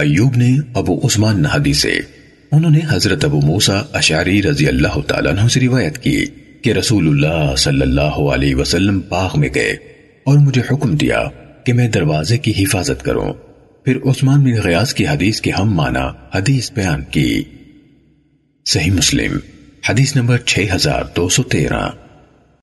ایوب نے ابو عثمان نہدی سے، انہوں نے حضرت ابو موسیٰ اشعری رضی اللہ تعالیٰ عنہ سے روایت کی کہ رسول اللہ صلی اللہ علیہ وسلم باغ میں گئے اور مجھے حکم دیا کہ میں دروازے کی حفاظت کروں۔ پھر عثمان بن غیاس کی حدیث کے ہم مانا حدیث بیان کی۔ صحیح مسلم، حدیث نمبر 6213